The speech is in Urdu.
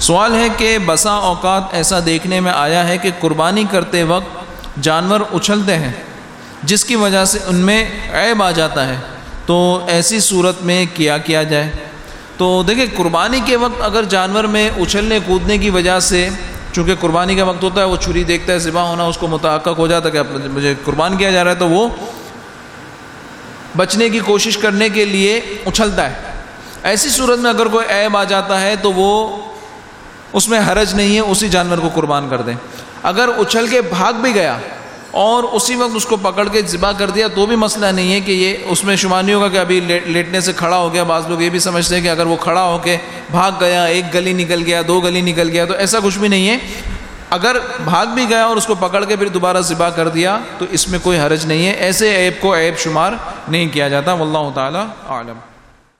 سوال ہے کہ بسا اوقات ایسا دیکھنے میں آیا ہے کہ قربانی کرتے وقت جانور اچھلتے ہیں، جس کی وجہ سے ان میں عیب آ جاتا ہے۔ تو ایسی صورت میں کیا کیا جائے؟ تو دیکھیں، قربانی کے وقت اگر جانور میں اچھلنے کودنے کی وجہ سے، چونکہ قربانی کا وقت ہوتا ہے، وہ چھری دیکھتا ہے ذبح ہونا، اس کو متحقق ہو جاتا ہے کہ مجھے قربان کیا جا رہا ہے، تو وہ بچنے کی کوشش کرنے کے لیے اچھلتا ہے۔ ایسی صورت میں اگر کوئی عیب آ جاتا ہے، تو وہ اس میں حرج نہیں ہے، اسی جانور کو قربان کر دیں۔ اگر اچھل کے بھاگ بھی گیا اور اسی وقت اس کو پکڑ کے ذبح کر دیا، تو بھی مسئلہ نہیں ہے کہ یہ اس میں شمار نہیں ہوگا کہ ابھی لیٹنے سے کھڑا ہو گیا۔ بعض لوگ یہ بھی سمجھتے ہیں کہ اگر وہ کھڑا ہو کے بھاگ گیا، ایک گلی نکل گیا، دو گلی نکل گیا، تو ایسا کچھ بھی نہیں ہے۔ اگر بھاگ بھی گیا اور اس کو پکڑ کے پھر دوبارہ ذبح کر دیا، تو اس میں کوئی حرج نہیں ہے۔ ایسے عیب کو عیب شمار نہیں کیا جاتا۔ واللہ تعالی عالم